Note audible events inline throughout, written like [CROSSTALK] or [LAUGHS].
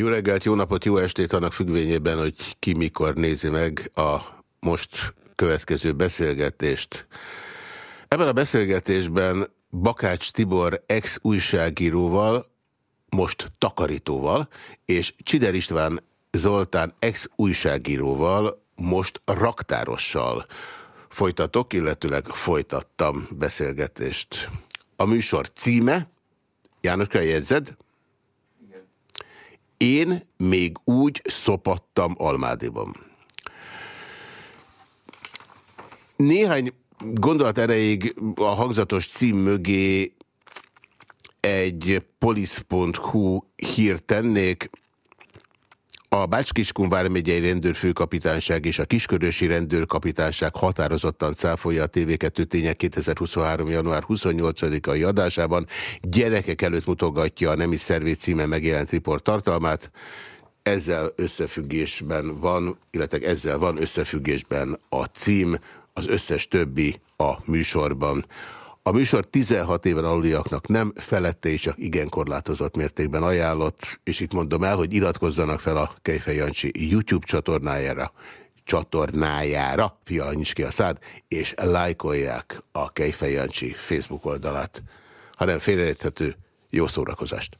Jó reggelt, jó napot, jó estét annak függvényében, hogy ki mikor nézi meg a most következő beszélgetést. Ebben a beszélgetésben Bakács Tibor ex-újságíróval, most takarítóval, és Csider István Zoltán ex-újságíróval, most raktárossal folytatok, illetőleg folytattam beszélgetést. A műsor címe, János, jegyzed? Én még úgy szopattam Almádiban. Néhány gondolat erejéig a hangzatos cím mögé egy polisz.hu hírt tennék. A Bács-Kiskun vármegyei rendőrfőkapitányság és a Kiskörösi rendőrkapitányság határozottan cáfolja a TV2 tények 2023. január 28-ai adásában. Gyerekek előtt mutogatja a Nemi Szervé címe megjelent riport tartalmát. Ezzel összefüggésben van, illetve ezzel van összefüggésben a cím, az összes többi a műsorban. A műsor 16 éven aluliaknak nem felette és csak igen korlátozott mértékben ajánlott, és itt mondom el, hogy iratkozzanak fel a Kejfej Jancsi YouTube csatornájára, csatornájára, fiala nyis ki a szád, és lájkolják a Kejfej Jancsi Facebook oldalát. Ha nem félreérthető, jó szórakozást!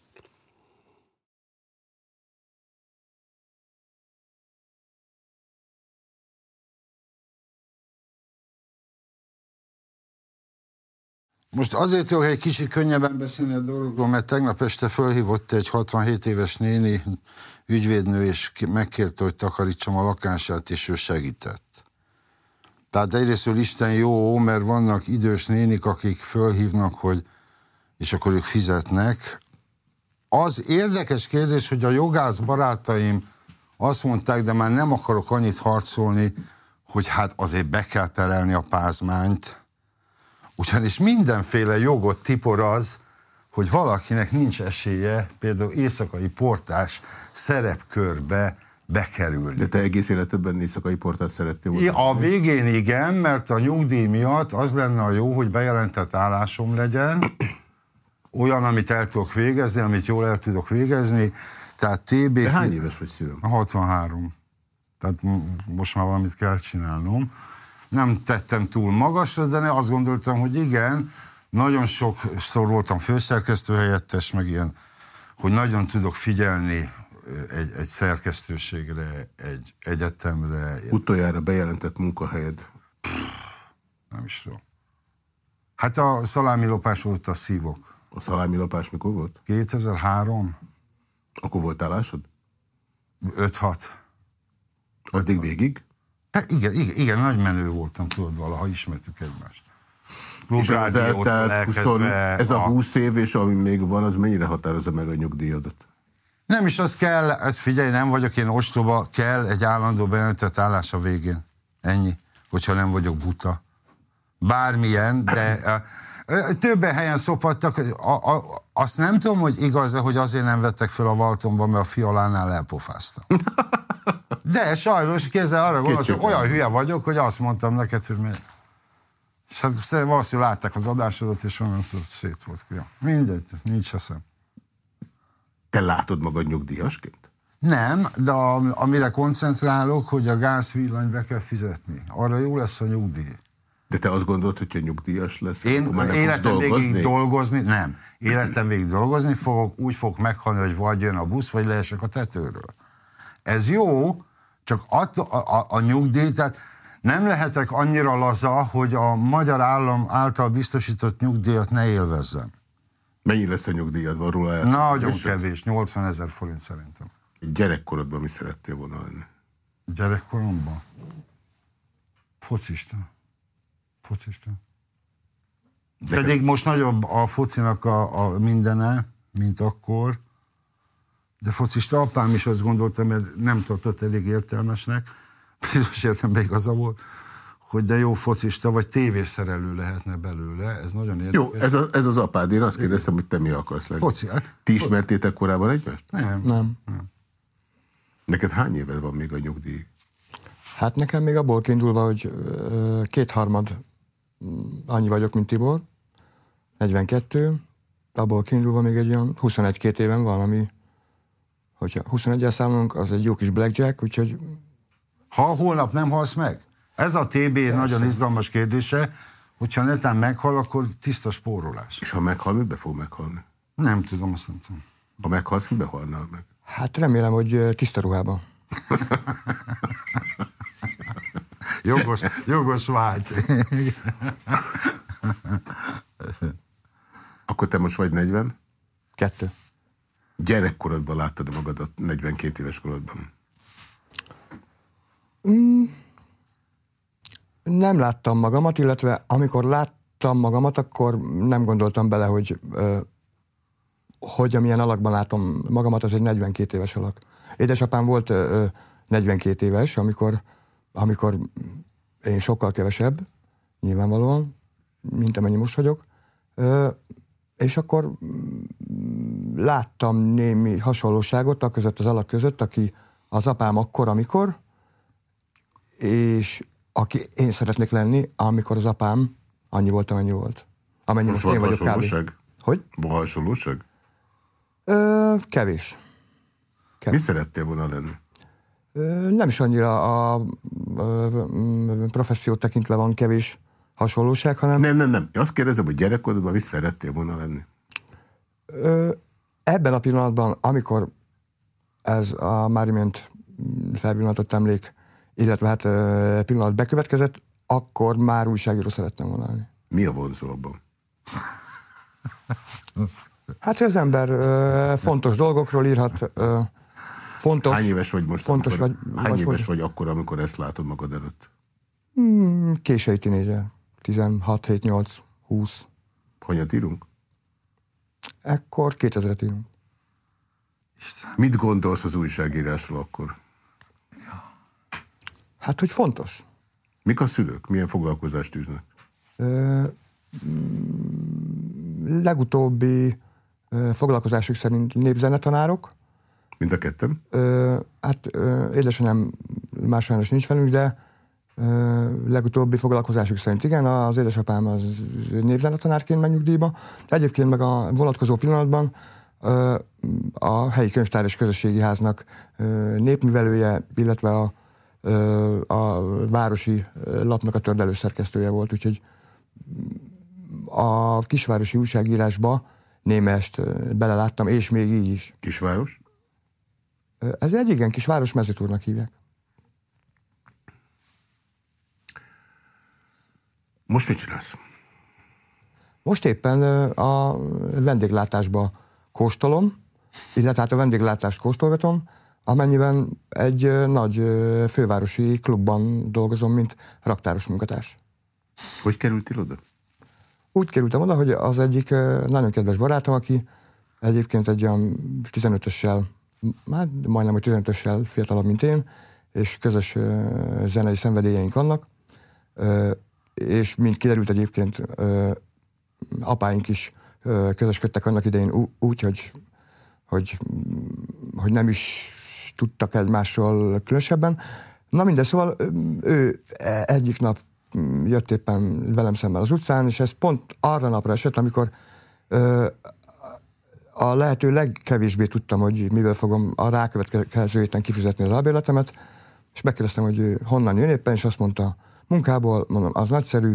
Most azért jó, hogy egy kicsit könnyebben beszélni a dologról, mert tegnap este fölhívott egy 67 éves néni ügyvédnő, és megkérte, hogy takarítsam a lakását, és ő segített. Tehát egyrésztől Isten jó, mert vannak idős nénik, akik fölhívnak, hogy és akkor ők fizetnek. Az érdekes kérdés, hogy a jogász barátaim azt mondták, de már nem akarok annyit harcolni, hogy hát azért be kell perelni a pázmányt, ugyanis mindenféle jogot tipor az, hogy valakinek nincs esélye például éjszakai portás szerepkörbe bekerülni. De te egész életedben éjszakai portát szerettél volna? A végén igen, mert a nyugdíj miatt az lenne a jó, hogy bejelentett állásom legyen, olyan, amit el tudok végezni, amit jól el tudok végezni, tehát TB... De hány éves vagy szívem? 63. Tehát most már valamit kell csinálnom nem tettem túl magasra, de azt gondoltam, hogy igen, nagyon sokszor voltam főszerkesztő helyettes, meg ilyen, hogy nagyon tudok figyelni egy, egy szerkesztőségre, egy egyetemre. Utoljára bejelentett munkahelyed? Pff, nem is tudom. Hát a szalámilopás volt a szívok. A szalámilopás mikor volt? 2003. Akkor volt állásod? 5-6. Addig végig? Hát igen, igen, igen, nagy menő voltam, tudod, valaha ismertük egymást. Klubrádiót ez a 20 év, és ami még van, az mennyire határozza meg a nyugdíjadat? Nem is az kell, ez figyelj, nem vagyok én ostoba, kell egy állandó bejelentett állás a végén. Ennyi, hogyha nem vagyok buta. Bármilyen, de többen helyen szopattak, a, a, azt nem tudom, hogy igaz hogy azért nem vettek fel a Valtonba, mert a fialánál elpofáztam. [LAUGHS] De sajnos kézzel arra gondolok, hogy olyan hülye vagyok, hogy azt mondtam neked, hogy miért. És hát valószínűleg látták az adásodat, és onnan szét volt. Ja. Mindegy, nincs eszem. Te látod magad nyugdíjasként? Nem, de amire koncentrálok, hogy a gázvillany be kell fizetni. Arra jó lesz a nyugdíj. De te azt gondolod, hogy nyugdíjas lesz? Én életem végig dolgozni? Nem. Életem végig dolgozni fogok, úgy fogok meghalni, hogy vagy jön a busz, vagy leesek a tetőről. Ez jó, csak a, a, a nyugdíj, tehát nem lehetek annyira laza, hogy a magyar állam által biztosított nyugdíjat ne élvezzem. Mennyi lesz a nyugdíjad? Van róla el? Nagyon kevés, 80 ezer forint szerintem. Gyerekkorodban mi szerettél volna lenni? Gyerekkoromban? Focista. Focista. De Pedig most nagyobb a focinak a, a mindene, mint akkor. De focista apám is azt gondolta, mert nem tartott elég értelmesnek, bizonyos értelemben igaza volt, hogy de jó focista, vagy tévészerelő lehetne belőle, ez nagyon érdekes. Jó, ez, a, ez az apád, én azt kérdeztem, hogy te mi akarsz lenni. Foci. Ti ismertétek korábban egymást? Nem. Nem. nem. Neked hány éved van még a nyugdíj? Hát nekem még abból kiindulva, hogy kétharmad annyi vagyok, mint Tibor, 42, abból kiindulva még egy olyan 21-2 éven van, ami hogyha 21-el számolunk, az egy jó kis blackjack, úgyhogy Ha holnap nem halsz meg? Ez a TB nagyon izgalmas kérdése, hogyha netán meghal, akkor tiszta spórolás. És ha meghal, mibe fog meghalni? Nem tudom, azt nem tudom. Ha meghalsz, mibe halnál meg? hát remélem, hogy tiszta ruhában. [LAUGHS] Jogos, jogos vágy. Akkor te most vagy 40? Kettő. Gyerekkorodban láttad magadat 42 éves korodban. Nem láttam magamat, illetve amikor láttam magamat, akkor nem gondoltam bele, hogy hogy amilyen alakban látom magamat, az egy 42 éves alak. Édesapám volt ö, ö, 42 éves, amikor, amikor én sokkal kevesebb, nyilvánvalóan, mint amennyi most vagyok. És akkor mm, láttam némi hasonlóságot a között, az alak között, aki az apám akkor, amikor, és aki én szeretnék lenni, amikor az apám annyi volt, amennyi volt. Amennyi most, Most én vagyok kb. Hogy? Van hasonlóság? Ö, kevés. Mi szerettél volna lenni? Ö, nem is annyira a ö, ö, professziót tekintve van kevés hasonlóság, hanem Nem, nem, nem. Én azt kérdezem, hogy gyerekkorodban mi szerettél volna lenni? Ö, ebben a pillanatban, amikor ez a már imént emlék, illetve hát ö, pillanat bekövetkezett, akkor már újságíró szerettem volna lenni. Mi a vonzó abban? Hát hogy az ember ö, fontos dolgokról írhat, ö, fontos, Hány éves vagy most? fontos amikor, vagy- hány vagy éves fontos. vagy akkor, amikor ezt látod magad előtt? mm, késői tinédzser, 16, 7, 8, 20. Hanyat írunk? Ekkor 2000-et írunk. Mit gondolsz az újságírásról akkor? Hát, hogy fontos. Mik a szülők? Milyen foglalkozást űznek? Ö, mm, legutóbbi ö, foglalkozásuk szerint népzenetanárok. Mind a ketten? Ö, hát ö, édesanyám már sajnos nincs velünk, de ö, legutóbbi foglalkozásuk szerint igen, az édesapám az népzenetanárként megy nyugdíjba, egyébként meg a vonatkozó pillanatban a helyi könyvtár és közösségi háznak népművelője, illetve a, a városi lapnak a tördelő szerkesztője volt, úgyhogy a kisvárosi újságírásba némest beleláttam, és még így is. Kisváros? Ez egy igen kis város, mezőtúrnak hívják. Most mit csinálsz? Most éppen a vendéglátásba kóstolom, illetve hát a vendéglátást kóstolgatom, amennyiben egy nagy fővárosi klubban dolgozom, mint raktáros munkatárs. Hogy kerültél oda? Úgy kerültem oda, hogy az egyik nagyon kedves barátom, aki egyébként egy olyan 15-össel, hát majdnem, hogy 15-össel fiatalabb, mint én, és közös zenei szenvedélyeink vannak, és mint kiderült egyébként, apáink is közösködtek annak idején úgy, hogy, hogy, hogy nem is tudtak egymásról különösebben. Na mindegy, szóval ő e- egyik nap jött éppen velem szemben az utcán, és ez pont arra napra esett, amikor ö, a lehető legkevésbé tudtam, hogy mivel fogom a rákövetkező héten kifizetni az albérletemet, és megkérdeztem, hogy honnan jön éppen, és azt mondta, munkából, mondom, az nagyszerű,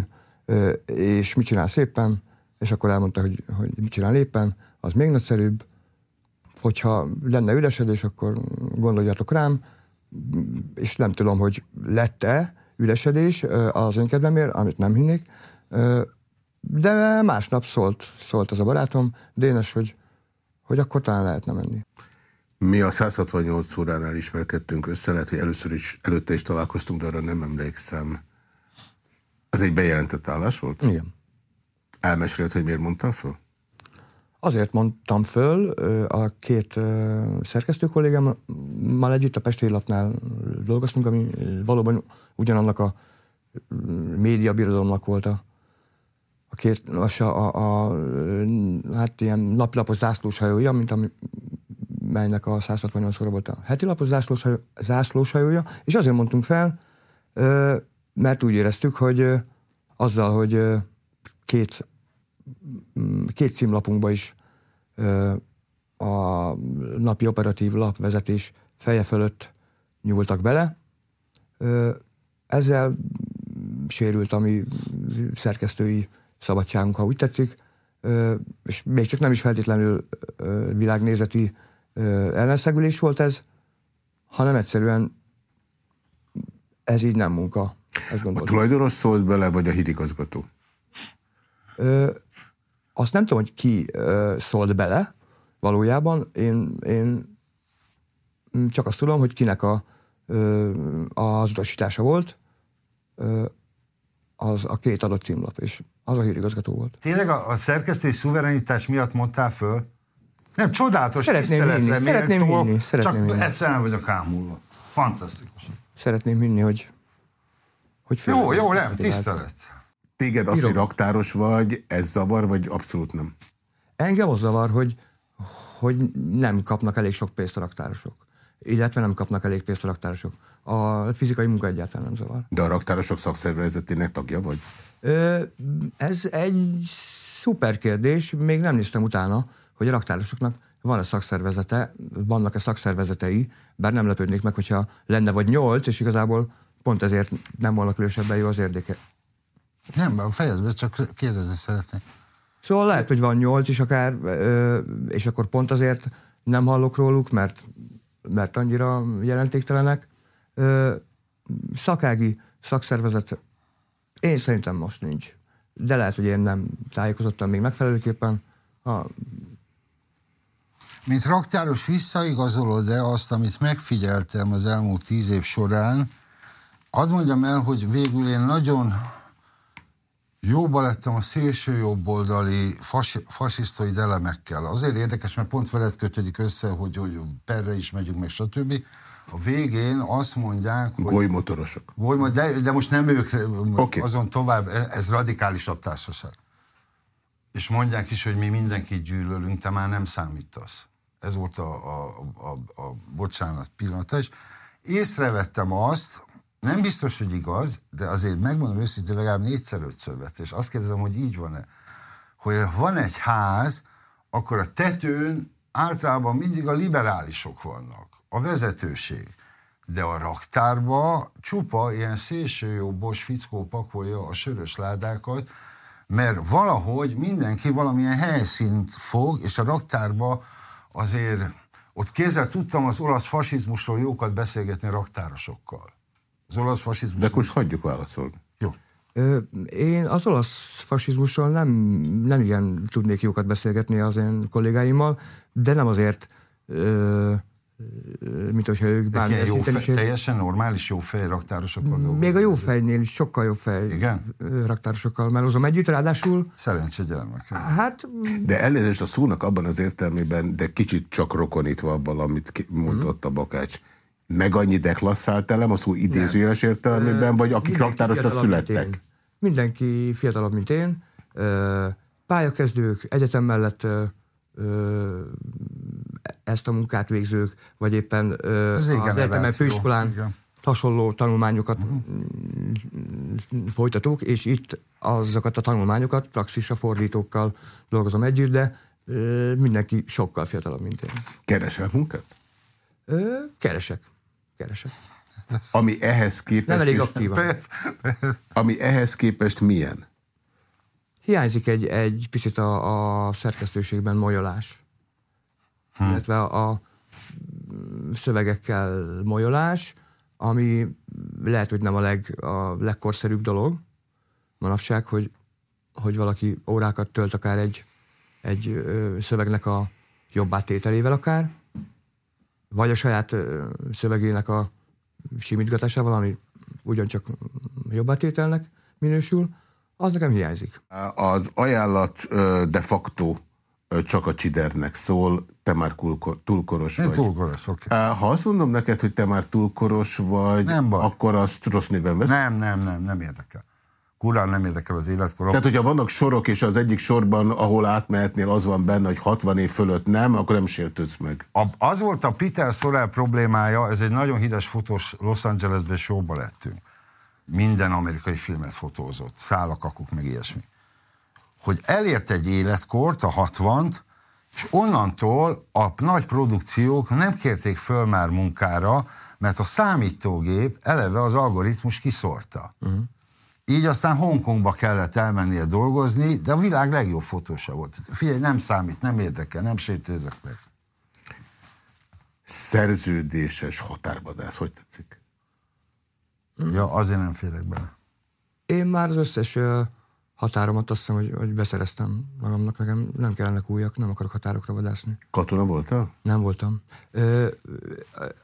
és mit csinál szépen, és akkor elmondta, hogy, hogy mit csinál éppen, az még nagyszerűbb, hogyha lenne üresedés, akkor gondoljatok rám, és nem tudom, hogy lett-e üresedés az én kedvemért, amit nem hinnék, de másnap szólt, szólt az a barátom, Dénes, hogy, hogy akkor talán lehetne menni. Mi a 168 óránál ismerkedtünk össze, lehet, hogy először is, előtte is találkoztunk, de arra nem emlékszem. Ez egy bejelentett állás volt? Igen. Elmeséled, hogy miért mondtál föl? Azért mondtam föl a két szerkesztő kollégámmal együtt a Pesti lapnál dolgoztunk, ami valóban ugyanannak a ö, média birodalomnak volt a, a két, az a, a, a, hát ilyen napilapos zászlós hajója, mint ami, melynek a 168 óra volt a heti lapos zászlós hajója, és azért mondtunk fel, ö, mert úgy éreztük, hogy azzal, hogy két mm, két címlapunkba is a napi operatív lapvezetés feje fölött nyúltak bele. Ezzel sérült a mi szerkesztői szabadságunk, ha úgy tetszik, és még csak nem is feltétlenül világnézeti ellenszegülés volt ez, hanem egyszerűen ez így nem munka. A tulajdonos szólt bele, vagy a hídigazgató? Azt nem tudom, hogy ki szólt bele valójában. Én, én csak azt tudom, hogy kinek a, az utasítása volt, az a két adott címlap, és az a hírigazgató volt. Tényleg a, a szerkesztői szuverenitás miatt mondtál föl? Nem, csodálatos szeretném hinni, szeretném hinni, szeretném csak hinni. egyszerűen vagyok ámulva. Fantasztikus. Szeretném hinni, hogy, hogy Jó, jó, nem, tisztelet. Téged az, hogy raktáros vagy, ez zavar, vagy abszolút nem? Engem az zavar, hogy, hogy nem kapnak elég sok pénzt a raktárosok illetve nem kapnak elég pénzt a raktárosok. A fizikai munka egyáltalán nem zavar. De a raktárosok szakszervezetének tagja vagy? Ö, ez egy szuper kérdés, még nem néztem utána, hogy a raktárosoknak van a szakszervezete, vannak-e szakszervezetei, bár nem lepődnék meg, hogyha lenne vagy nyolc, és igazából pont ezért nem volna különösebben jó az érdeke. Nem, fejezd be, csak kérdezni szeretnék. Szóval lehet, hogy van nyolc is akár, és akkor pont azért nem hallok róluk, mert mert annyira jelentéktelenek. Szakági szakszervezet én szerintem most nincs. De lehet, hogy én nem tájékozottam még megfelelőképpen. A... Mint raktáros visszaigazolod-e azt, amit megfigyeltem az elmúlt tíz év során, hadd mondjam el, hogy végül én nagyon jóba lettem a szélső jobboldali fasi, fasisztoid elemekkel. Azért érdekes, mert pont veled kötődik össze, hogy, hogy perre is megyünk, meg stb. A végén azt mondják, hogy... Golymotorosok. Goly, de, de most nem ők, okay. azon tovább, ez radikálisabb társaság. És mondják is, hogy mi mindenkit gyűlölünk, te már nem számítasz. Ez volt a, a, a, a bocsánat pillanata, és észrevettem azt, nem biztos, hogy igaz, de azért megmondom őszintén, legalább négyszer-ötször vett, és azt kérdezem, hogy így van-e, hogy van egy ház, akkor a tetőn általában mindig a liberálisok vannak, a vezetőség. De a raktárba csupa ilyen szélsőjobbos fickó pakolja a sörös ládákat, mert valahogy mindenki valamilyen helyszínt fog, és a raktárba azért ott kézzel tudtam az olasz fasizmusról jókat beszélgetni raktárosokkal. Az olasz fasizmus. De most hagyjuk válaszolni. Jó. Én az olasz fasizmusról nem, nem igen tudnék jókat beszélgetni az én kollégáimmal, de nem azért, mint hogyha ők bármilyen szinten is... Teljesen normális jó fej raktárosokkal Még a jó fejnél is sokkal jobb fej Igen? raktárosokkal melózom együtt, ráadásul... Szerencse gyermek. Hát... De elnézést a szónak abban az értelmében, de kicsit csak rokonítva abban, amit mondott a Bakács meg annyi deklasszált elem, a szó idézőjeles értelmében, vagy akik raktárosnak születtek? Mindenki fiatalabb, mint én. Pályakezdők, egyetem mellett ezt a munkát végzők, vagy éppen az egyetemen főiskolán hasonló tanulmányokat uh-huh. folytatók, és itt azokat a tanulmányokat praxisra fordítókkal dolgozom együtt, de mindenki sokkal fiatalabb, mint én. Keresel munkát? Keresek keresek. Ami ehhez képest... Nem elég aktívan. [LAUGHS] Ami ehhez képest milyen? Hiányzik egy, egy picit a, a szerkesztőségben molyolás. Hm. Illetve a, a szövegekkel molyolás, ami lehet, hogy nem a, leg, a legkorszerűbb dolog manapság, hogy, hogy valaki órákat tölt akár egy, egy szövegnek a jobb átételével akár, vagy a saját szövegének a simítgatásával, ami ugyancsak jobb átételnek minősül, az nekem hiányzik. Az ajánlat de facto csak a csidernek szól, te már túlkoros vagy. túlkoros, oké. Okay. Ha azt mondom neked, hogy te már túlkoros vagy, nem baj. akkor azt rossz néven vesz? Nem, nem, nem, nem érdekel kurán nem érdekel az életkorom. Tehát, hogyha vannak sorok, és az egyik sorban, ahol átmehetnél, az van benne, hogy 60 év fölött nem, akkor nem sértődsz meg. A, az volt a Peter Sorrell problémája, ez egy nagyon híres fotós, Los Angelesben showba lettünk. Minden amerikai filmet fotózott, szálakakuk, meg ilyesmi. Hogy elért egy életkort, a 60-t, És onnantól a nagy produkciók nem kérték föl már munkára, mert a számítógép eleve az algoritmus kiszorta. Uh-huh. Így aztán Hongkongba kellett elmennie dolgozni, de a világ legjobb fotósa volt. Figyelj, nem számít, nem érdekel, nem sétődök meg. Szerződéses határvadász, hogy tetszik? Ja, azért nem félek bele. Én már az összes határomat azt hiszem, hogy, hogy beszereztem magamnak, nekem nem kellenek újak, nem akarok határokra vadászni. Katona voltál? Nem voltam.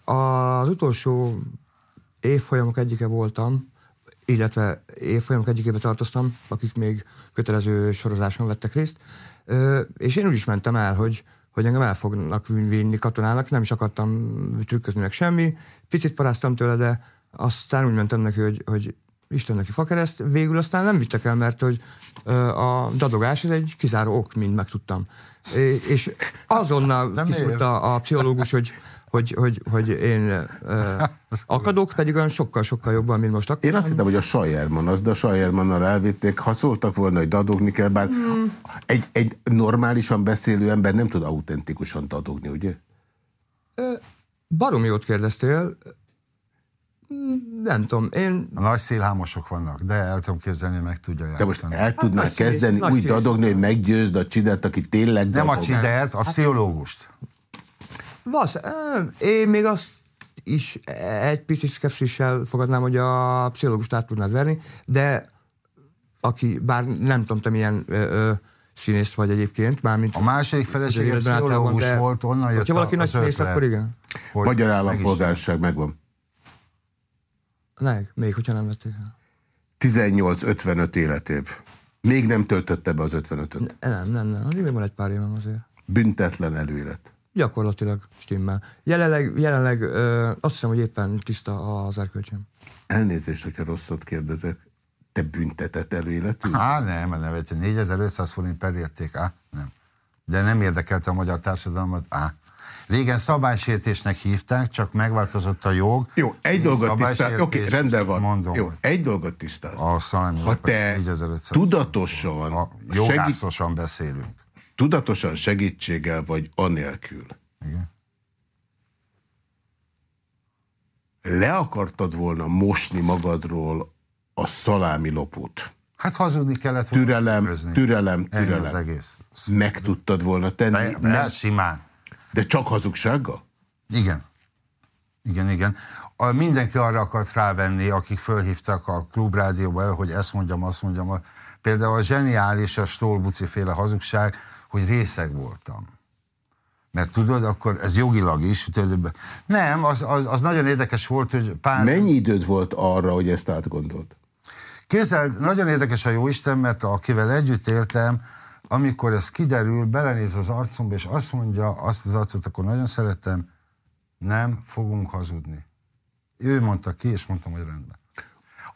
Az utolsó évfolyamok egyike voltam, illetve évfolyamok egyikébe tartoztam, akik még kötelező sorozáson vettek részt, és én úgy is mentem el, hogy, hogy engem el fognak vinni katonának, nem is akartam trükközni meg semmi, picit paráztam tőle, de aztán úgy mentem neki, hogy, hogy Isten neki fakereszt, végül aztán nem vittek el, mert hogy a dadogás ez egy kizáró ok, mint megtudtam. És azonnal kiszúrta a pszichológus, hogy hogy, hogy, hogy én uh, [LAUGHS] akadok, pedig olyan sokkal-sokkal jobban, mint most akkor. Én azt hittem, hogy a Sajerman az, de a Sajermannal elvitték. Ha szóltak volna, hogy dadogni kell, bár mm. egy, egy normálisan beszélő ember nem tud autentikusan dadogni, ugye? Barom jót kérdeztél. Nem tudom, én... A nagy szélhámosok vannak, de el tudom képzelni, hogy meg tudja játszani. De most el tudnál hát, kezdeni színész, úgy dadogni, hogy meggyőzd a csidert, aki tényleg Nem dadog. a csidert, a hát- pszichológust. Vasz, én még azt is egy picit szkepszissel fogadnám, hogy a pszichológust át tudnád verni, de aki, bár nem tudom, te milyen ö, ö, színész vagy egyébként, mármint... A második felesége pszichológus de, volt, onnan jött Ha valaki nagy színész, akkor igen. Magyar állampolgárság megvan. Meg, még hogyha nem vették el. 18-55 életév. Még nem töltötte be az 55-öt? Nem, nem, nem. Azért még van egy pár évem azért. Büntetlen előélet. Gyakorlatilag stimmel. Jelenleg, jelenleg ö, azt hiszem, hogy éppen tiszta az erkölcsém. Elnézést, hogyha rosszat kérdezek. Te büntetett előéletű? Há, nem, nem, 4500 forint per érték, á, nem. De nem érdekelte a magyar társadalmat, á. Régen szabálysértésnek hívták, csak megváltozott a jog. Jó, egy dolgot tisztáz. Oké, rendben van. Mondom, Jó, egy dolgot tisztáz. A ha te tudatosan, a jogászosan segít, beszélünk. Tudatosan segítséggel vagy anélkül. Igen. Le akartad volna mosni magadról a szalámi lopót. Hát hazudni kellett volna. Türelem, türelem, türelem. az egész. Meg tudtad volna tenni. De, nem, simán. De csak hazugsággal? Igen. Igen, igen. A, mindenki arra akart rávenni, akik fölhívtak a klubrádióba, hogy ezt mondjam, azt mondjam. Például a zseniális, a Stolbuci féle hazugság, hogy részeg voltam. Mert tudod, akkor ez jogilag is, tudod, nem, az, az, az nagyon érdekes volt, hogy pár... Mennyi időd volt arra, hogy ezt átgondolt? Képzeld, nagyon érdekes a Jóisten, mert akivel együtt éltem, amikor ez kiderül, belenéz az arcomba, és azt mondja, azt az arcot, akkor nagyon szeretem, nem fogunk hazudni. Ő mondta ki, és mondtam, hogy rendben.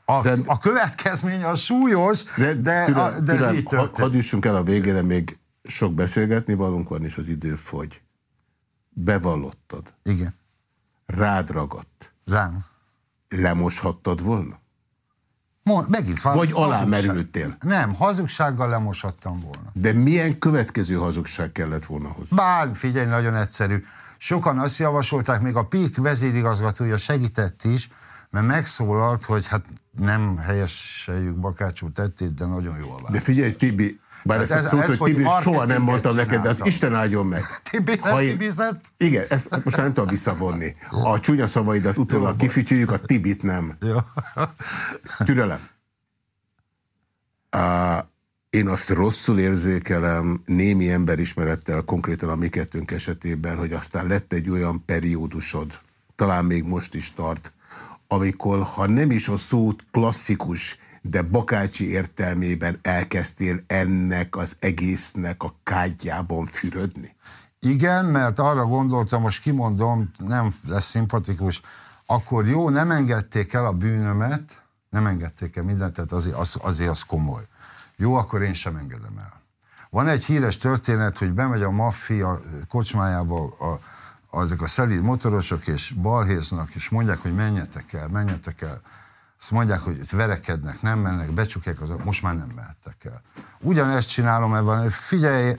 A, Rend... a következmény az súlyos, Rend... de, türel, a, de ez türel, így történt. Hadd el a végére, még sok beszélgetni valunk van, és az idő fogy. Bevallottad. Igen. Rád ragadt. Rám. Lemoshattad volna? Mond, megint van. Vagy alámerültél? Nem, hazugsággal lemoshattam volna. De milyen következő hazugság kellett volna hozzá? Bár, figyelj, nagyon egyszerű. Sokan azt javasolták, még a PIK vezérigazgatója segített is, mert megszólalt, hogy hát nem helyeseljük Bakácsú tettét, de nagyon jó a De figyelj, Tibi, bár hát ezt ez, ez, hogy Tibi soha nem mondtam neked, de az Isten áldjon meg. [LAUGHS] Tibi nem én... Tibizett? Igen, ezt most nem tudom visszavonni. A csúnya szavaidat utólag kifütyüljük, a Tibit nem. Jó. Türelem. Uh, én azt rosszul érzékelem némi emberismerettel, konkrétan a mi kettőnk esetében, hogy aztán lett egy olyan periódusod, talán még most is tart, amikor, ha nem is a szót klasszikus de Bakácsi értelmében elkezdtél ennek az egésznek a kádjában fürödni? Igen, mert arra gondoltam, most kimondom, nem lesz szimpatikus, akkor jó, nem engedték el a bűnömet, nem engedték el mindent, tehát azért az, azért az komoly. Jó, akkor én sem engedem el. Van egy híres történet, hogy bemegy a maffia kocsmájába a, a, ezek a szelíd motorosok, és balhéznak, és mondják, hogy menjetek el, menjetek el azt mondják, hogy itt verekednek, nem mennek, becsukják, az, most már nem mehettek el. Ugyanezt csinálom ebben, figyelj,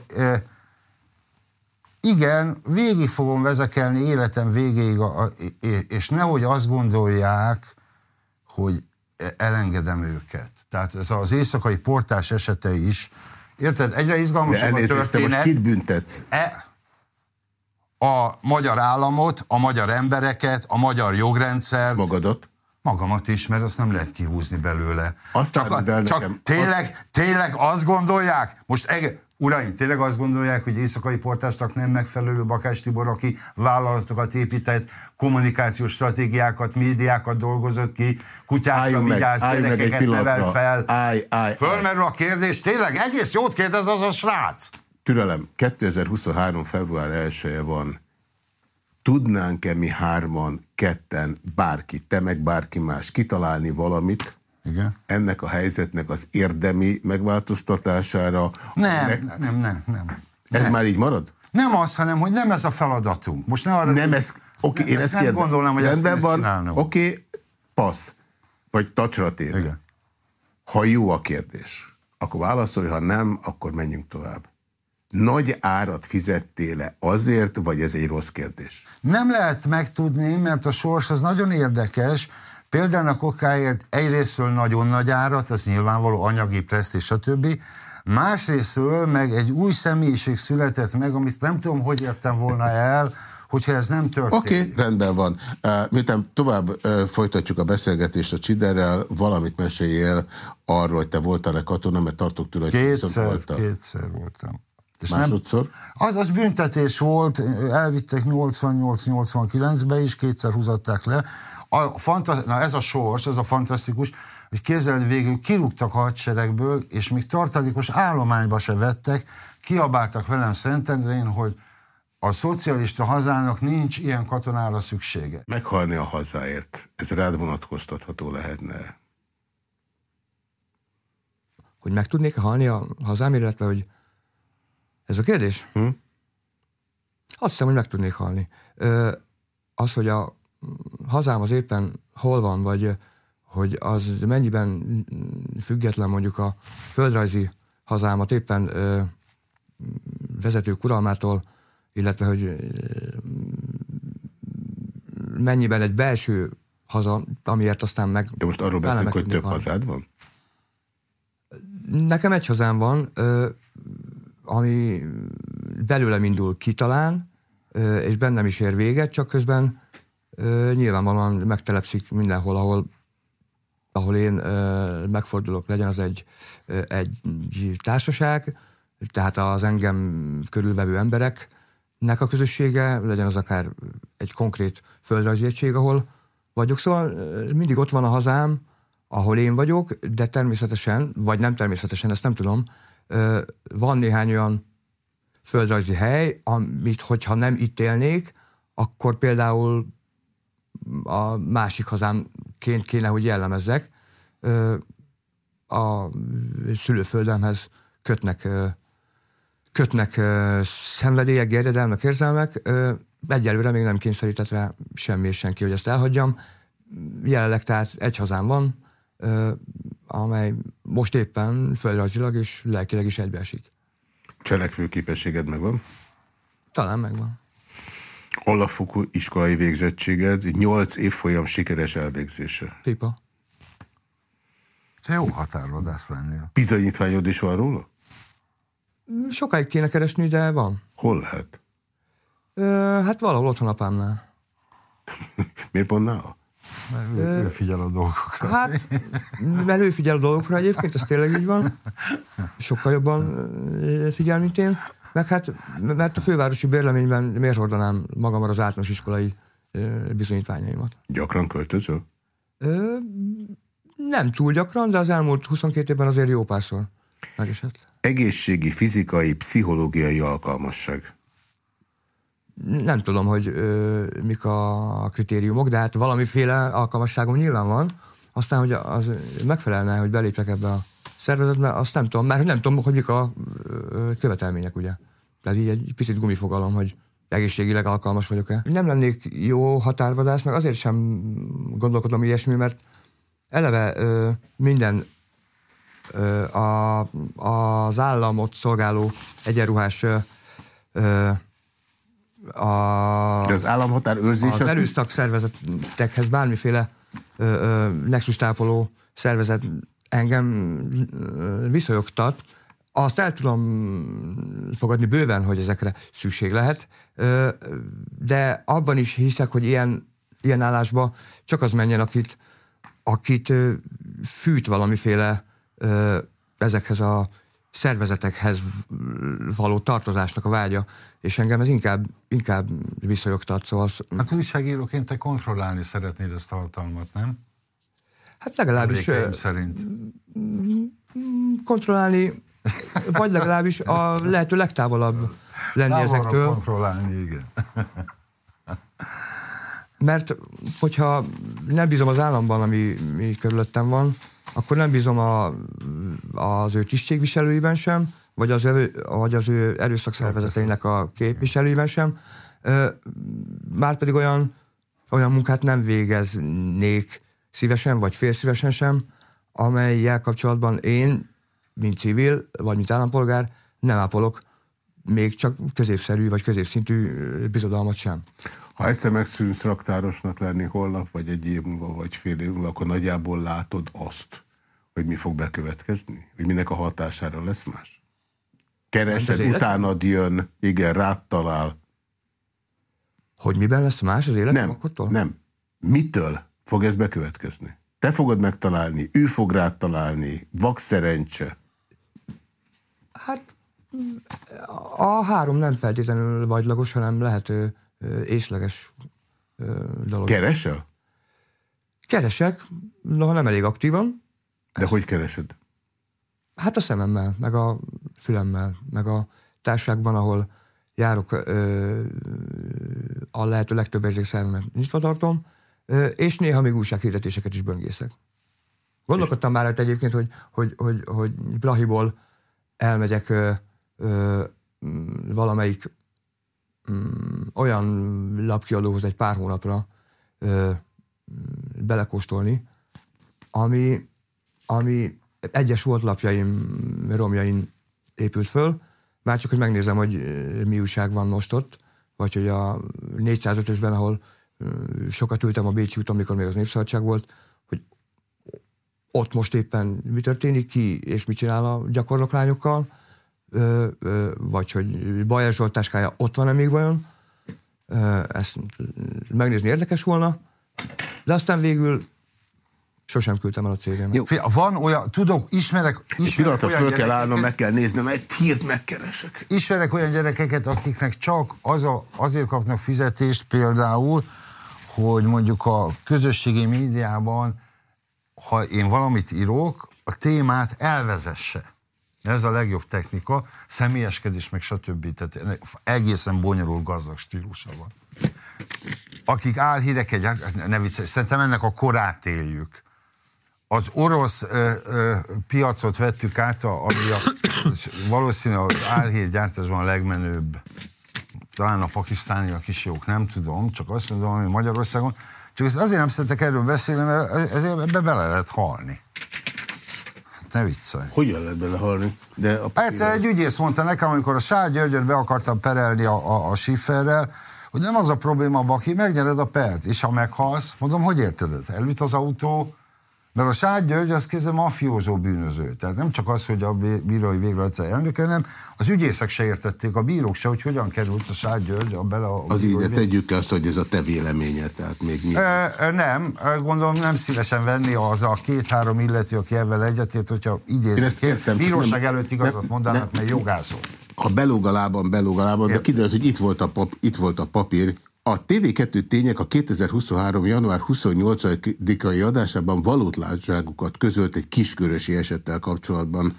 igen, végig fogom vezekelni életem végéig, a, a, és nehogy azt gondolják, hogy elengedem őket. Tehát ez az éjszakai portás esete is, érted, egyre izgalmasabb a történet. Te most kit büntetsz? E, a magyar államot, a magyar embereket, a magyar jogrendszert. Magadot? Magamat is, mert azt nem lehet kihúzni belőle. Azt csak, csak tényleg, tényleg azt gondolják, most ege, Uraim, tényleg azt gondolják, hogy éjszakai portásnak nem megfelelő Bakás Tibor, aki vállalatokat épített, kommunikációs stratégiákat, médiákat dolgozott ki, kutyákra vigyáz, gyerekeket nevel fel. Állj, állj, Fölmerül a kérdés, tényleg egész jót kérdez az a srác. Türelem, 2023. február 1 -e van. Tudnánk-e mi hárman, ketten, bárki, te meg bárki más kitalálni valamit, igen. ennek a helyzetnek az érdemi megváltoztatására. Nem, ne... nem, nem, nem. Ez nem. már így marad? Nem az, hanem hogy nem ez a feladatunk. Most ne arra, nem ez, oké, okay, én ezt, ezt nem gondolom, hogy ezt, ezt van, Oké, okay, passz, vagy tacsra tér. Ha jó a kérdés, akkor válaszolj, ha nem, akkor menjünk tovább. Nagy árat fizettél-e azért, vagy ez egy rossz kérdés? Nem lehet megtudni, mert a sors az nagyon érdekes, Például okáért egyrésztről nagyon nagy árat, az nyilvánvaló anyagi pressz és stb. Másrésztről meg egy új személyiség született meg, amit nem tudom, hogy értem volna el, hogyha ez nem történik. Oké, okay, rendben van. Miután tovább folytatjuk a beszélgetést a Csiderrel, valamit meséljél arról, hogy te voltál-e katona, mert tartok tőle, hogy kétszer, kétszer voltam. És Másodszor? Nem, az, az büntetés volt, elvittek 88-89-be is, kétszer húzatták le. A, fanta, na ez a sors, ez a fantasztikus, hogy képzeld végül kirúgtak a hadseregből, és még tartalékos állományba se vettek, kiabáltak velem Szentendrén, hogy a szocialista hazának nincs ilyen katonára szüksége. Meghalni a hazáért, ez rád vonatkoztatható lehetne? Hogy meg tudnék halni a hazám, illetve hogy ez a kérdés? Hm? Azt hiszem, hogy meg tudnék halni. Az, hogy a hazám az éppen hol van, vagy hogy az mennyiben független mondjuk a földrajzi hazámat éppen ö, vezető uralmától, illetve hogy ö, mennyiben egy belső haza, amiért aztán meg... De most arról beszélünk, hogy több hazád van? Nekem egy hazám van, ö, ami belőlem indul ki talán, és bennem is ér véget, csak közben nyilvánvalóan megtelepszik mindenhol, ahol, ahol én megfordulok, legyen az egy, egy társaság, tehát az engem körülvevő embereknek a közössége, legyen az akár egy konkrét földrajzi ahol vagyok. Szóval mindig ott van a hazám, ahol én vagyok, de természetesen, vagy nem természetesen, ezt nem tudom, van néhány olyan földrajzi hely, amit, hogyha nem itt élnék, akkor például a másik hazámként kéne, hogy jellemezzek. A szülőföldemhez kötnek, kötnek szenvedélyek, gerjedelmek, érzelmek. Egyelőre még nem kényszerített rá semmi és senki, hogy ezt elhagyjam. Jelenleg tehát egy hazám van, amely most éppen földrajzilag és lelkileg is egybeesik. Cselekvő képességed megvan? Talán megvan alapfokú iskolai végzettséged, 8 évfolyam sikeres elvégzése. Pipa. Te jó határvadász lennél. Bizonyítványod is van róla? Sokáig kéne keresni, de van. Hol lehet? Ö, hát valahol otthon apámnál. [LAUGHS] Miért pont nála? Mert ő, ő figyel a dolgokra. Hát, mert ő figyel a dolgokra egyébként, ez tényleg így van. Sokkal jobban figyel, mint én. Meg hát, mert a fővárosi bérleményben miért hordanám magamra az általános iskolai bizonyítványaimat. Gyakran költözöl? Ö, nem túl gyakran, de az elmúlt 22 évben azért jó párszor megesett. Egészségi, fizikai, pszichológiai alkalmasság. Nem tudom, hogy ö, mik a kritériumok, de hát valamiféle alkalmasságom nyilván van. Aztán, hogy az megfelelne, hogy belépek ebbe a szervezetbe, azt nem tudom, mert nem tudom, hogy mik a követelmények, ugye. Tehát így egy picit gumifogalom, hogy egészségileg alkalmas vagyok-e. Nem lennék jó határvadász, meg azért sem gondolkodom ilyesmi, mert eleve ö, minden ö, a, az államot szolgáló egyenruhás ö, ö, a, De az államhatár őrzés... az erőszak szervezetekhez bármiféle ö, ö, nexus tápoló szervezet engem viszonyogtat, azt el tudom fogadni bőven, hogy ezekre szükség lehet, de abban is hiszek, hogy ilyen, ilyen állásba csak az menjen, akit, akit fűt valamiféle ezekhez a szervezetekhez való tartozásnak a vágya, és engem ez inkább, inkább visszajogtat. Szóval... Hát újságíróként te kontrollálni szeretnéd ezt a hatalmat, nem? Hát legalábbis... Emlékeim szerint. Kontrollálni, vagy legalábbis a lehető legtávolabb lenni Távolra ezektől. kontrollálni, igen. Mert hogyha nem bízom az államban, ami, ami körülöttem van, akkor nem bízom a, az ő tisztségviselőiben sem, vagy az, ő, vagy az ő erőszakszervezeteinek a képviselőiben sem. Márpedig olyan, olyan munkát nem végeznék szívesen, vagy félszívesen sem, amelyel kapcsolatban én, mint civil, vagy mint állampolgár nem ápolok még csak középszerű, vagy középszintű bizodalmat sem. Ha egyszer megszűnsz raktárosnak lenni holnap, vagy egy év múlva, vagy fél év múlva, akkor nagyjából látod azt, hogy mi fog bekövetkezni? Hogy minek a hatására lesz más? Keresed, az életben? utánad jön, igen, rád talál. Hogy miben lesz más az életem Nem, akkortól? nem. Mitől fog ez bekövetkezni? Te fogod megtalálni, ő fog rád találni, vak szerencse. Hát a három nem feltétlenül vagylagos, hanem lehet ö, ö, észleges dolog. Keresel? Keresek, noha nem elég aktívan. De hogy keresed? Hát a szememmel, meg a fülemmel, meg a társaságban, ahol járok, ö, a lehető legtöbb érzékszervemet nyitva tartom, ö, és néha még újsághirdetéseket is böngészek. Gondolkodtam már hát egyébként, hogy, hogy, hogy, hogy Brahiból elmegyek ö, ö, valamelyik mm, olyan lapkiadóhoz egy pár hónapra ö, mm, belekóstolni, ami, ami egyes volt lapjaim, romjain épült föl, már csak, hogy megnézem, hogy mi újság van most ott, vagy hogy a 405-ösben, ahol sokat ültem a Bécsi úton, amikor még az Népszabadság volt, hogy ott most éppen mi történik, ki és mit csinál a gyakornoklányokkal, ö, ö, vagy hogy Bajer Zsolt táskája ott van-e még vajon, ö, ezt megnézni érdekes volna, de aztán végül sosem küldtem el a cégemet. Jó. Fé, Van olyan, tudok, ismerek, Egy ismerek pillanatra olyan föl kell állnom, meg kell néznem, egy hírt megkeresek. Ismerek olyan gyerekeket, akiknek csak az a, azért kapnak fizetést például, hogy mondjuk a közösségi médiában, ha én valamit írok, a témát elvezesse. Ez a legjobb technika, személyeskedés, meg stb. Tehát egészen bonyolult gazdag stílusa van. Akik álhíreket, ne viccelj, szerintem ennek a korát éljük az orosz ö, ö, piacot vettük át, ami a, valószínűleg az álhírgyártásban a legmenőbb, talán a pakisztániak is jók, nem tudom, csak azt mondom, hogy Magyarországon. Csak azért nem szeretek erről beszélni, mert ezért ebbe bele lehet halni. Ne viccelj. Hogyan lehet belehalni? De a Egyszer egy ügyész mondta nekem, amikor a Sár Györgyöt be akartam perelni a, a, a Schifferrel, hogy nem az a probléma, Baki, megnyered a pert, és ha meghalsz, mondom, hogy érted ez? Elüt az autó, mert a Sár György az kézzel mafiózó bűnöző. Tehát nem csak az, hogy a bí- bírói végrehajtó elnöke, hanem az ügyészek se értették, a bírók se, hogy hogyan került a Sár György a bele a Az bírói így, de tegyük azt, hogy ez a te véleményed, tehát még mi. Ö, nem, gondolom nem szívesen venni az a két-három illető, aki ebben egyetért, hogyha idézik. Bíróság nem- előtt igazat nem- mondanak, nem- mert jogászok. Ha belóg a lábam, belóg a lábam, de kiderült, hogy itt volt, a pap, itt volt a papír. A TV2 tények a 2023. január 28-ai adásában valótlátságukat közölt egy kiskörösi esettel kapcsolatban.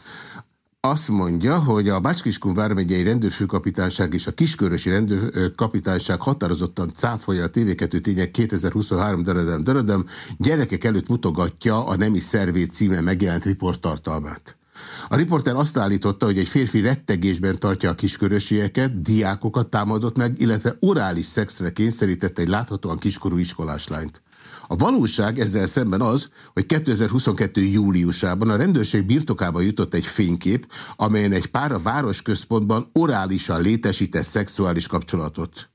Azt mondja, hogy a Bácskiskun vármegyei rendőrfőkapitányság és a Kiskörösi rendőrkapitányság határozottan cáfolja a TV2 tények 2023 dörödem dörödem, gyerekek előtt mutogatja a nemi szervét címe megjelent riporttartalmát. A riporter azt állította, hogy egy férfi rettegésben tartja a kiskörösieket, diákokat támadott meg, illetve orális szexre kényszerítette egy láthatóan kiskorú iskoláslányt. A valóság ezzel szemben az, hogy 2022. júliusában a rendőrség birtokába jutott egy fénykép, amelyen egy pár a városközpontban orálisan létesített szexuális kapcsolatot.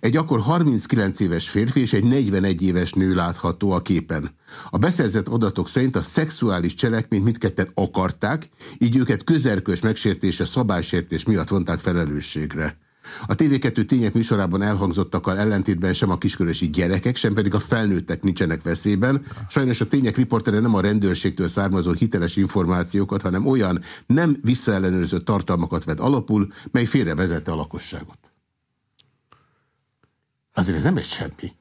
Egy akkor 39 éves férfi és egy 41 éves nő látható a képen. A beszerzett adatok szerint a szexuális cselekményt mindketten akarták, így őket közerkös megsértése szabálysértés miatt vonták felelősségre. A TV2 tények műsorában elhangzottakkal ellentétben sem a kiskörösi gyerekek, sem pedig a felnőttek nincsenek veszélyben. Sajnos a tények riportere nem a rendőrségtől származó hiteles információkat, hanem olyan nem visszaellenőrzött tartalmakat vett alapul, mely félrevezette a lakosságot. Azért ez nem egy semmi.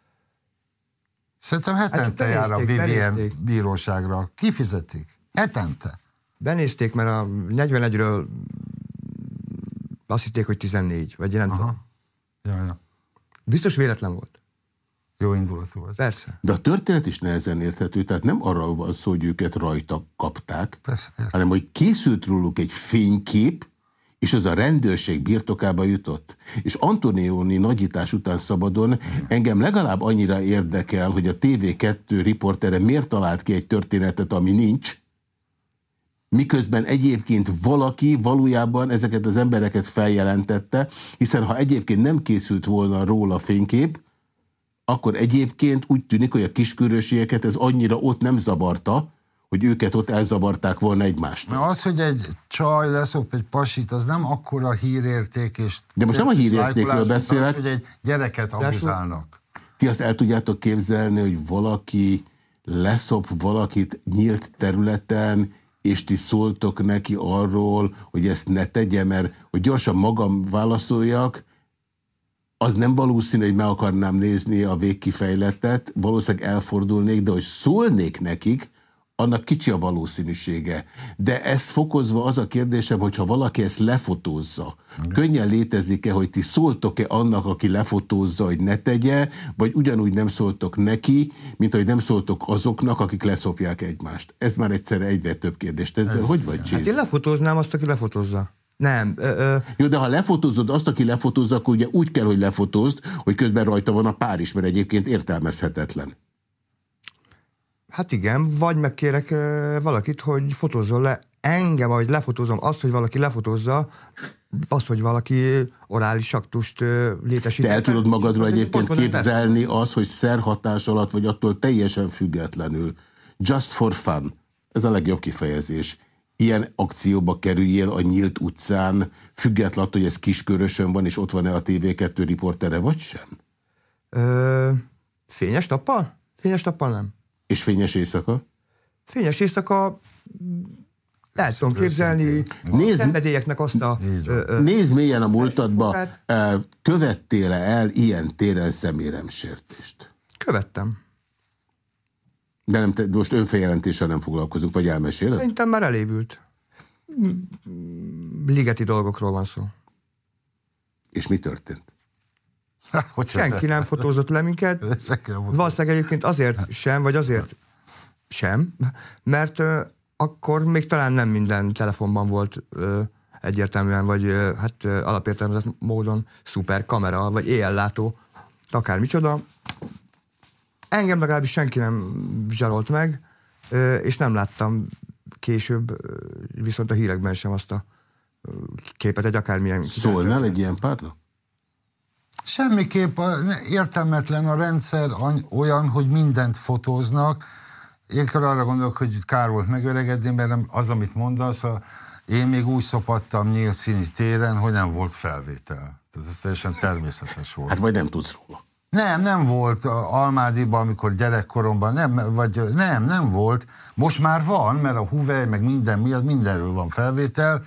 Szerintem hetente hát, jár a Vivien bíróságra. Kifizetik? Hetente. Benézték, mert a 41-ről azt hitték, hogy 14, vagy nem tudom. Ja, ja. Biztos véletlen volt. Jó indulatú volt. Persze. De a történet is nehezen érthető, tehát nem arra van szó, hogy őket rajta kapták, Persze, hanem hogy készült róluk egy fénykép, és az a rendőrség birtokába jutott. És Antonioni nagyítás után szabadon engem legalább annyira érdekel, hogy a TV2 riportere miért talált ki egy történetet, ami nincs, miközben egyébként valaki valójában ezeket az embereket feljelentette, hiszen ha egyébként nem készült volna róla fénykép, akkor egyébként úgy tűnik, hogy a kiskörösieket ez annyira ott nem zavarta, hogy őket ott elzavarták volna egymást. Na az, hogy egy csaj leszop egy pasit, az nem akkora hírérték, és... De most nem a hírértékről beszélek. Az, hogy egy gyereket abuzálnak. Ti azt el tudjátok képzelni, hogy valaki leszop valakit nyílt területen, és ti szóltok neki arról, hogy ezt ne tegye, mert hogy gyorsan magam válaszoljak, az nem valószínű, hogy meg akarnám nézni a végkifejletet, valószínűleg elfordulnék, de hogy szólnék nekik, annak kicsi a valószínűsége. De ezt fokozva az a kérdésem, hogyha valaki ezt lefotózza, Igen. könnyen létezik-e, hogy ti szóltok-e annak, aki lefotózza, hogy ne tegye, vagy ugyanúgy nem szóltok neki, mint hogy nem szóltok azoknak, akik leszopják egymást. Ez már egyszer egyre több kérdés. Ezzel hogy vagy, Csész? Hát én lefotóznám azt, aki lefotózza. Nem. Ö, ö. Jó, de ha lefotózod azt, aki lefotózza, akkor ugye úgy kell, hogy lefotózd, hogy közben rajta van a pár is, mert egyébként értelmezhetetlen. Hát igen, vagy megkérek valakit, hogy fotózzon le engem, ahogy lefotózom azt, hogy valaki lefotózza, azt, hogy valaki orális aktust létesít. Te el tudod magadról egyébként képzelni az, hogy szerhatás alatt, vagy attól teljesen függetlenül. Just for fun. Ez a legjobb kifejezés. Ilyen akcióba kerüljél a nyílt utcán, függetlenül, hogy ez kiskörösön van, és ott van-e a TV2 riportere, vagy sem? Ö, fényes nappal? Fényes nappal nem. És fényes éjszaka? Fényes éjszaka lehet tudom képzelni nézd, szenvedélyeknek azt a... Nézd mélyen a múltadba, követtél -e el ilyen téren szeméremsértést? Követtem. De nem, te, most önfejelentéssel nem foglalkozunk, vagy elmeséled? Szerintem már elévült. Ligeti dolgokról van szó. És mi történt? Hát, hogy Senki nem fotózott le minket. [LAUGHS] Valószínűleg egyébként azért sem, vagy azért sem, mert uh, akkor még talán nem minden telefonban volt uh, egyértelműen, vagy uh, hát uh, alapértelmezett módon szuper kamera, vagy éjjellátó, akár micsoda. Engem legalábbis senki nem zsarolt meg, uh, és nem láttam később, uh, viszont a hírekben sem azt a képet egy akármilyen... Szólnál egy ilyen párnak? Semmiképp értelmetlen a rendszer olyan, hogy mindent fotóznak. Én arra gondolok, hogy kár volt megöregedni, mert az, amit mondasz, a, én még úgy szopattam nyílszíni téren, hogy nem volt felvétel. Tehát ez teljesen természetes volt. Hát vagy nem tudsz róla. Nem, nem volt Almádiban, amikor gyerekkoromban, nem, vagy nem, nem volt. Most már van, mert a Huawei, meg minden miatt mindenről van felvétel,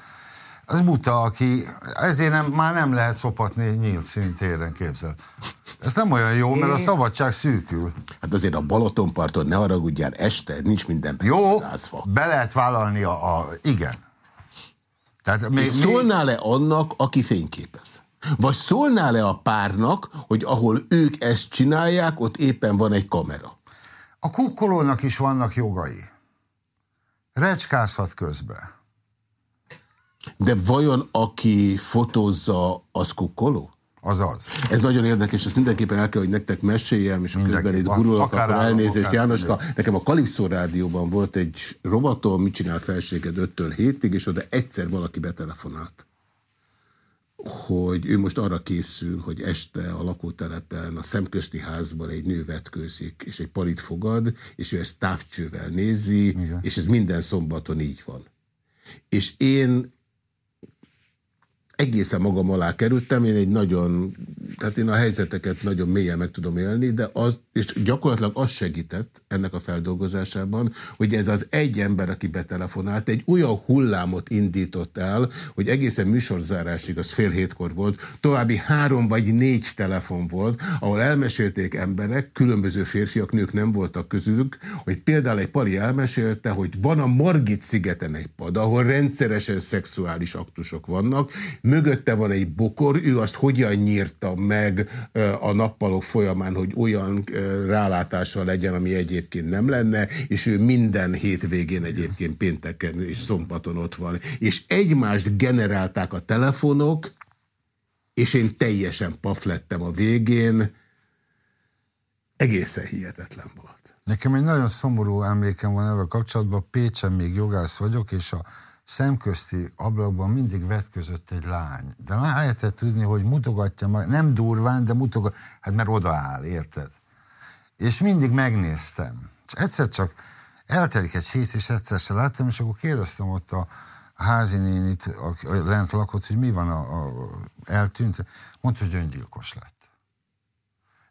az buta, aki, ezért nem, már nem lehet szopatni nyílt szintéren, képzel. Ez nem olyan jó, mert a szabadság szűkül. Hát azért a Balatonparton ne haragudjál, este nincs minden Jó, rázva. be lehet vállalni a, a igen. Tehát még, szólnál-e annak, aki fényképez? Vagy szólnál-e a párnak, hogy ahol ők ezt csinálják, ott éppen van egy kamera? A kukkolónak is vannak jogai. Recskázhat közben. De vajon aki fotózza, az kukkoló? Az az. Ez nagyon érdekes, ezt mindenképpen el kell, hogy nektek meséljem, és Mindenki. közben itt gurulok, akkor elnézést. Jánoska, nekem a Kalipszó rádióban volt egy rovatom, mit csinál felséged 5-től 7-ig, és oda egyszer valaki betelefonált. hogy ő most arra készül, hogy este a lakótelepen, a szemközti házban egy nő vetkőzik, és egy palit fogad, és ő ezt távcsővel nézi, Igen. és ez minden szombaton így van. És én egészen magam alá kerültem, én egy nagyon, tehát én a helyzeteket nagyon mélyen meg tudom élni, de az, és gyakorlatilag az segített ennek a feldolgozásában, hogy ez az egy ember, aki betelefonált, egy olyan hullámot indított el, hogy egészen műsorzárásig, az fél hétkor volt, további három vagy négy telefon volt, ahol elmesélték emberek, különböző férfiak, nők nem voltak közülük, hogy például egy pali elmesélte, hogy van a Margit szigeten egy pad, ahol rendszeresen szexuális aktusok vannak, mögötte van egy bokor, ő azt hogyan nyírta meg a nappalok folyamán, hogy olyan rálátással legyen, ami egyébként nem lenne, és ő minden hétvégén egyébként pénteken és szombaton ott van. És egymást generálták a telefonok, és én teljesen paf lettem a végén. Egészen hihetetlen volt. Nekem egy nagyon szomorú emlékem van ebben kapcsolatban. Pécsen még jogász vagyok, és a szemközti ablakban mindig vetközött egy lány. De lehetett tudni, hogy mutogatja meg, nem durván, de mutogat, hát mert odaáll, érted? És mindig megnéztem. És egyszer csak eltelik egy hét, és egyszer se láttam, és akkor kérdeztem ott a, házi nénit, aki lent lakott, hogy mi van, a, a, eltűnt. Mondta, hogy öngyilkos lett.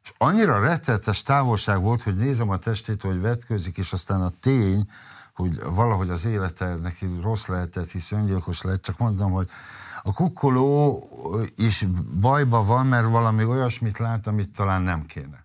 És annyira rettetes távolság volt, hogy nézem a testét, hogy vetkőzik, és aztán a tény, hogy valahogy az élete neki rossz lehetett, hisz öngyilkos lett, csak mondom, hogy a kukkoló is bajba van, mert valami olyasmit lát, amit talán nem kéne.